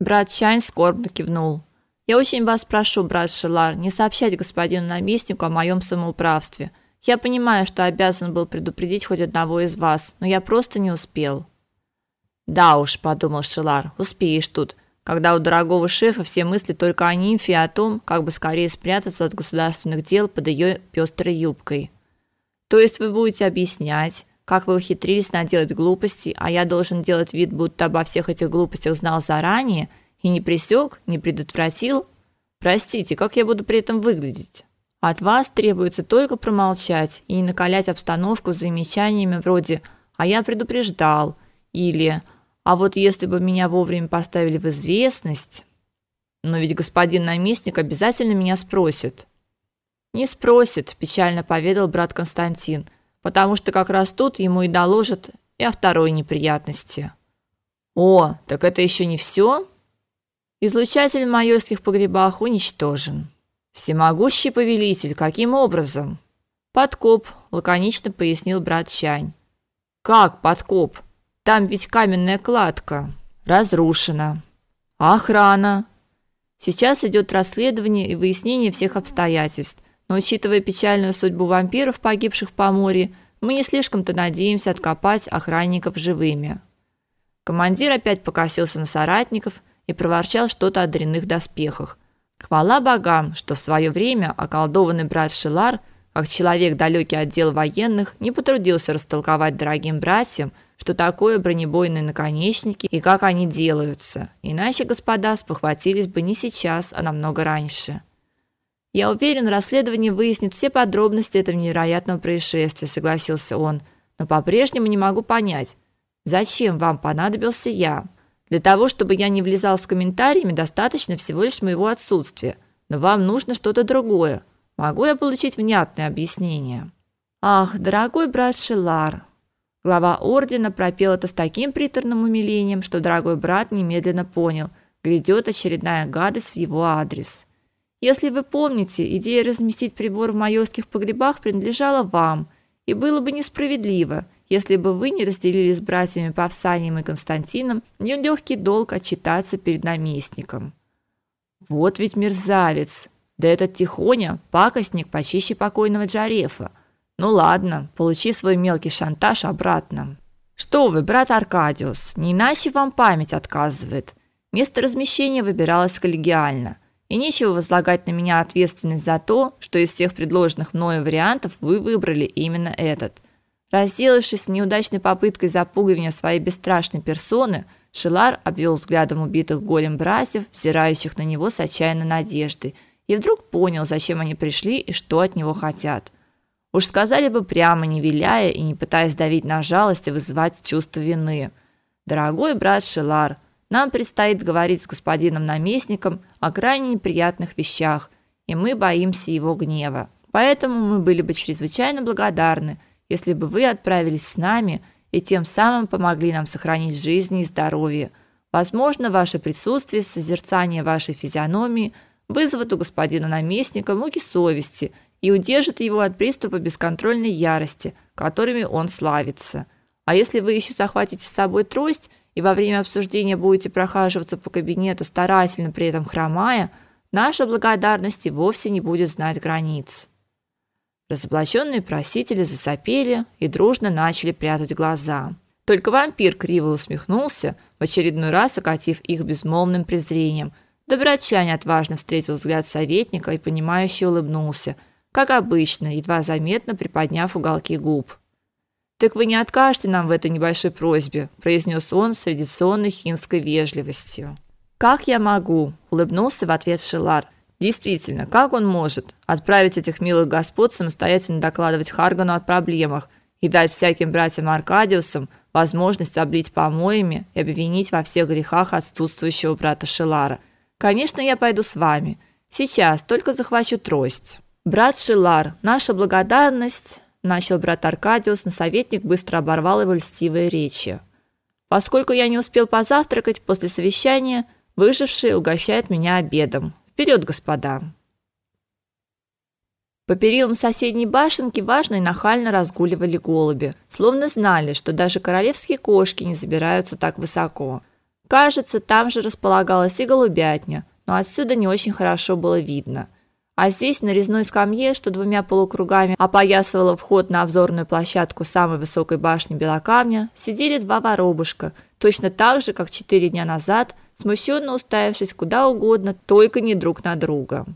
Брат Чань скорбно кивнул. Я очень вас прошу, брат Шелар, не сообщать господину наместнику о моем самоуправстве. Я понимаю, что обязан был предупредить хоть одного из вас, но я просто не успел. Да уж, подумал Шелар. Успеешь тут, когда у дорогого шефа все мысли только о нимфе и о том, как бы скорее спрятаться от государственных дел под ее пестрой юбкой. То есть вы будете объяснять, как вы ухитрились наделать глупости, а я должен делать вид, будто обо всех этих глупостях знал заранее и не пресек, не предотвратил? Простите, как я буду при этом выглядеть? От вас требуется только промолчать и не накалять обстановку замечаниями вроде «а я предупреждал» или «а вот если бы меня вовремя поставили в известность...» Но ведь господин наместник обязательно меня спросит. Не спросит, печально поведал брат Константин, потому что как раз тут ему и доложат и о второй неприятности. О, так это еще не все? Излучатель в майорских погребах уничтожен. Всемогущий повелитель, каким образом? Подкоп, лаконично пояснил брат Чань. Как подкоп? Там ведь каменная кладка. Разрушена. охрана? Сейчас идет расследование и выяснение всех обстоятельств. Но учитывая печальную судьбу вампиров, погибших по море, мы не слишком-то надеемся откопать охранников живыми. Командир опять покосился на соратников и проворчал что-то о дрянных доспехах. Хвала богам, что в свое время околдованный брат Шилар, как человек далекий от дел военных, не потрудился растолковать дорогим братьям, что такое бронебойные наконечники и как они делаются. Иначе господа спохватились бы не сейчас, а намного раньше. Я уверен, расследование выяснит все подробности этого невероятного происшествия, согласился он. Но по-прежнему не могу понять, зачем вам понадобился я? Для того, чтобы я не влезал с комментариями, достаточно всего лишь моего отсутствия. Но вам нужно что-то другое. Могу я получить внятное объяснение? Ах, дорогой брат Шелар. Глава ордена пропел это с таким приторным умилением, что дорогой брат немедленно понял, грядет очередная гадость в его адрес. Если вы помните, идея разместить прибор в майорских погребах принадлежала вам, и было бы несправедливо – если бы вы не разделили с братьями Павсанием и Константином нелегкий долг отчитаться перед наместником. Вот ведь мерзавец. Да этот Тихоня пакостник почище покойного Джарефа. Ну ладно, получи свой мелкий шантаж обратно. Что вы, брат Аркадиус, не иначе вам память отказывает. Место размещения выбиралось коллегиально, и нечего возлагать на меня ответственность за то, что из всех предложенных мною вариантов вы выбрали именно этот – Разделавшись с неудачной попыткой запугивания своей бесстрашной персоны, Шилар обвел взглядом убитых голем братьев, взирающих на него с отчаянной надеждой, и вдруг понял, зачем они пришли и что от него хотят. Уж сказали бы прямо, не виляя и не пытаясь давить на жалость и вызывать чувство вины. «Дорогой брат Шилар, нам предстоит говорить с господином наместником о крайне неприятных вещах, и мы боимся его гнева. Поэтому мы были бы чрезвычайно благодарны, если бы вы отправились с нами и тем самым помогли нам сохранить жизнь и здоровье. Возможно, ваше присутствие, созерцание вашей физиономии вызовет у господина наместника муки совести и удержит его от приступа бесконтрольной ярости, которыми он славится. А если вы еще захватите с собой трость и во время обсуждения будете прохаживаться по кабинету, старательно при этом хромая, наша благодарность и вовсе не будет знать границ. Разоблаченные просители засопели и дружно начали прятать глаза. Только вампир криво усмехнулся, в очередной раз окатив их безмолвным презрением. Доброчань отважно встретил взгляд советника и понимающе улыбнулся, как обычно, едва заметно приподняв уголки губ. Так вы не откажете нам в этой небольшой просьбе, произнес он с традиционной хинской вежливостью. Как я могу, улыбнулся в ответ Шилар. Действительно, как он может отправить этих милых господ самостоятельно докладывать Харгану о проблемах и дать всяким братьям Аркадиусам возможность облить помоями и обвинить во всех грехах отсутствующего брата Шелара? Конечно, я пойду с вами. Сейчас только захвачу трость. Брат Шелар, наша благодарность, начал брат Аркадиус, но советник быстро оборвал его льстивые речи. Поскольку я не успел позавтракать после совещания, выживший угощает меня обедом. Вперед, господа. По перилам соседней башенки важно и нахально разгуливали голуби, словно знали, что даже королевские кошки не забираются так высоко. Кажется, там же располагалась и голубятня, но отсюда не очень хорошо было видно. А здесь на резной скамье, что двумя полукругами опоясывала вход на обзорную площадку самой высокой башни Белокамня, сидели два воробушка, точно так же, как четыре дня назад, смущенно уставившись куда угодно, только не друг на друга.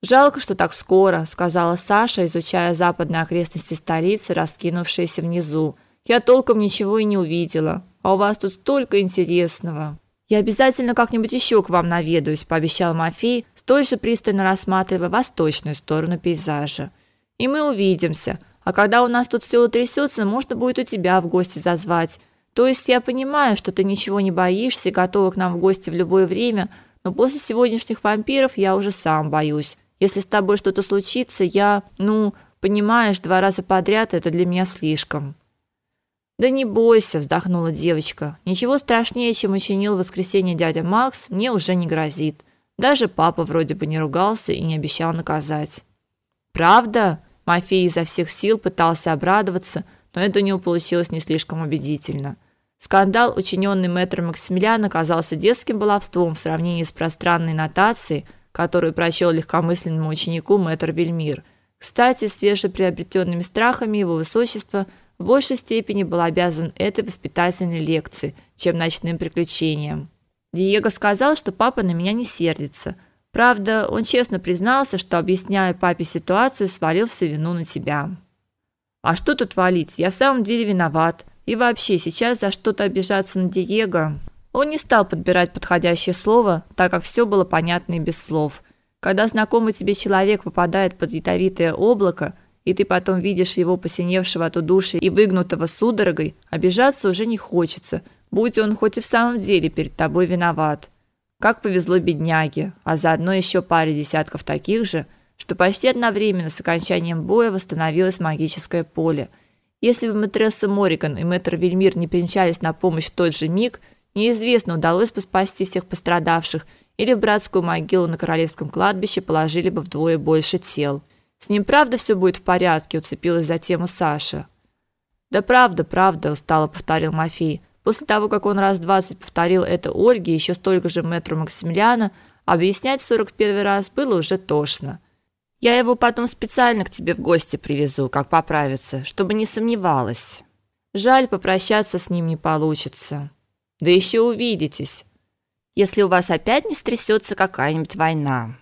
Жалко, что так скоро, сказала Саша, изучая западные окрестности столицы, раскинувшиеся внизу. Я толком ничего и не увидела. А у вас тут столько интересного. Я обязательно как-нибудь еще к вам наведаюсь, пообещал Мафей, с той же пристально рассматривая восточную сторону пейзажа. И мы увидимся. А когда у нас тут все утрясется, можно будет у тебя в гости зазвать. То есть я понимаю, что ты ничего не боишься и готова к нам в гости в любое время, но после сегодняшних вампиров я уже сам боюсь. Если с тобой что-то случится, я, ну, понимаешь, два раза подряд это для меня слишком. Да не бойся, вздохнула девочка. Ничего страшнее, чем учинил в воскресенье дядя Макс, мне уже не грозит. Даже папа вроде бы не ругался и не обещал наказать. Правда? Мафей изо всех сил пытался обрадоваться, но это у него получилось не слишком убедительно. Скандал, учиненный мэтром Максимилиан, оказался детским баловством в сравнении с пространной нотацией, которую прочел легкомысленному ученику мэтр Вельмир. Кстати, свежеприобретенными страхами его высочества – в большей степени был обязан этой воспитательной лекции, чем ночным приключениям. Диего сказал, что папа на меня не сердится. Правда, он честно признался, что объясняя папе ситуацию, свалил всю вину на тебя. А что тут валить? Я в самом деле виноват. И вообще, сейчас за что-то обижаться на Диего. Он не стал подбирать подходящее слово, так как все было понятно и без слов. Когда знакомый тебе человек попадает под ядовитое облако, и ты потом видишь его посиневшего от удушья и выгнутого судорогой, обижаться уже не хочется, будь он хоть и в самом деле перед тобой виноват. Как повезло бедняге, а заодно еще паре десятков таких же, что почти одновременно с окончанием боя восстановилось магическое поле. Если бы Матресса Мориган и Мэтр Вельмир не примчались на помощь в тот же миг, неизвестно, удалось бы спасти всех пострадавших или в братскую могилу на королевском кладбище положили бы вдвое больше тел. С ним правда все будет в порядке, уцепилась за тему Саша. Да правда, правда, устало повторил Мафей. После того, как он раз двадцать повторил это Ольге, еще столько же мэтру Максимилиана, объяснять в сорок первый раз было уже тошно. Я его потом специально к тебе в гости привезу, как поправится, чтобы не сомневалась. Жаль, попрощаться с ним не получится. Да еще увидитесь, если у вас опять не стрясется какая-нибудь война.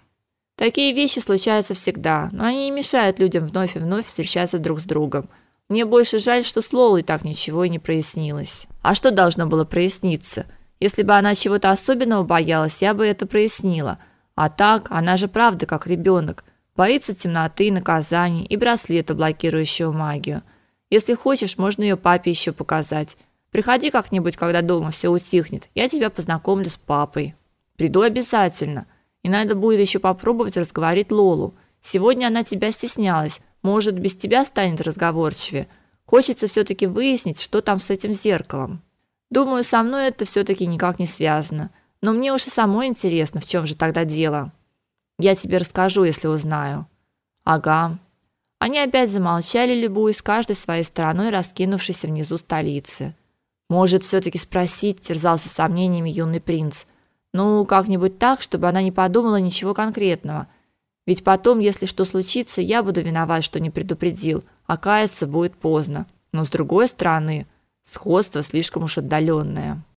Такие вещи случаются всегда, но они не мешают людям вновь и вновь встречаться друг с другом. Мне больше жаль, что с Лолой так ничего и не прояснилось. А что должно было проясниться? Если бы она чего-то особенного боялась, я бы это прояснила. А так, она же правда как ребенок, боится темноты, наказаний и браслета, блокирующего магию. Если хочешь, можно ее папе еще показать. Приходи как-нибудь, когда дома все утихнет. Я тебя познакомлю с папой. Приду обязательно. И надо будет еще попробовать разговорить Лолу. Сегодня она тебя стеснялась. Может, без тебя станет разговорчивее. Хочется все таки выяснить, что там с этим зеркалом. Думаю, со мной это все таки никак не связано. Но мне уж и самой интересно, в чем же тогда дело. Я тебе расскажу, если узнаю. Ага. Они опять замолчали, любуясь каждой своей стороной раскинувшейся внизу столицы. Может, все таки спросить, терзался сомнениями юный принц. Ну, как-нибудь так, чтобы она не подумала ничего конкретного. Ведь потом, если что случится, я буду виноват, что не предупредил, а каяться будет поздно. Но с другой стороны, сходство слишком уж отдаленное.